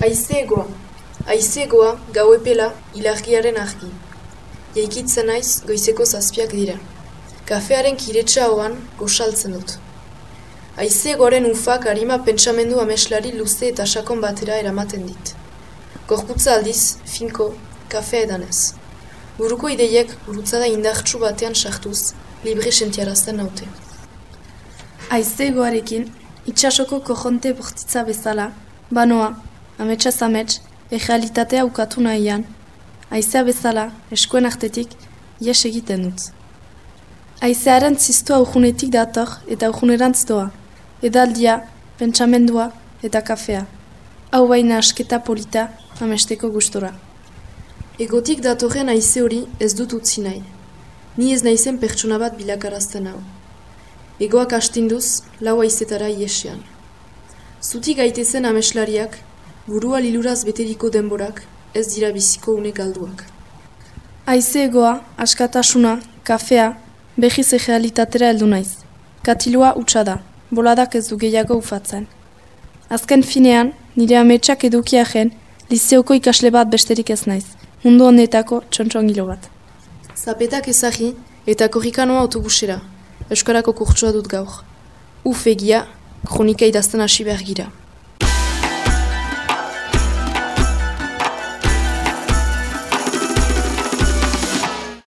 Aizeegoa. Aizeegoa, gau epela, ilargiaren argi. Jaikitzen naiz, goizeko zazpiak dira. Kafearen kiretsa hoan, gosaltzen dut. Aizeegoaren ufak harima pentsamendu ameslari luze eta sakon batera eramaten dit. Gorputza aldiz, finko, kafea edanez. Buruko ideiek gurutzada indartsu batean sartuz, libre sentiarazten naute. Aizeegoarekin, itxasoko kojonte bortitza bezala, banoa, ametsa zamets, errealitatea ukatu nahian, aizea bezala, eskuen artetik, ies egiten dut. Aizearen ziztua urgunetik dator eta urgunerantz doa, edaldia, pentsamendua eta kafea. Hau baina asketa polita, amesteko gustora. Egotik datorren aize hori ez dut utzi nahi. Ni ez naizen pertsona bat bilakarazten hau. Egoak astinduz, lau aizetara iesean. Zutik gaitezen ameslariak, burua liluraz beteriko denborak, ez dira biziko une galduak. Aize egoa, askatasuna, kafea, behiz egealitatera heldu naiz. Katilua utxa da, boladak ez du gehiago ufatzen. Azken finean, nire ametsak edukia jen, lizeoko ikasle bat besterik ez naiz. Mundu honetako txontxongilo bat. Zapetak ezagi eta korrikanoa autobusera. Euskarako kurtsua dut gaur. Uf egia, kronika idazten hasi behar gira.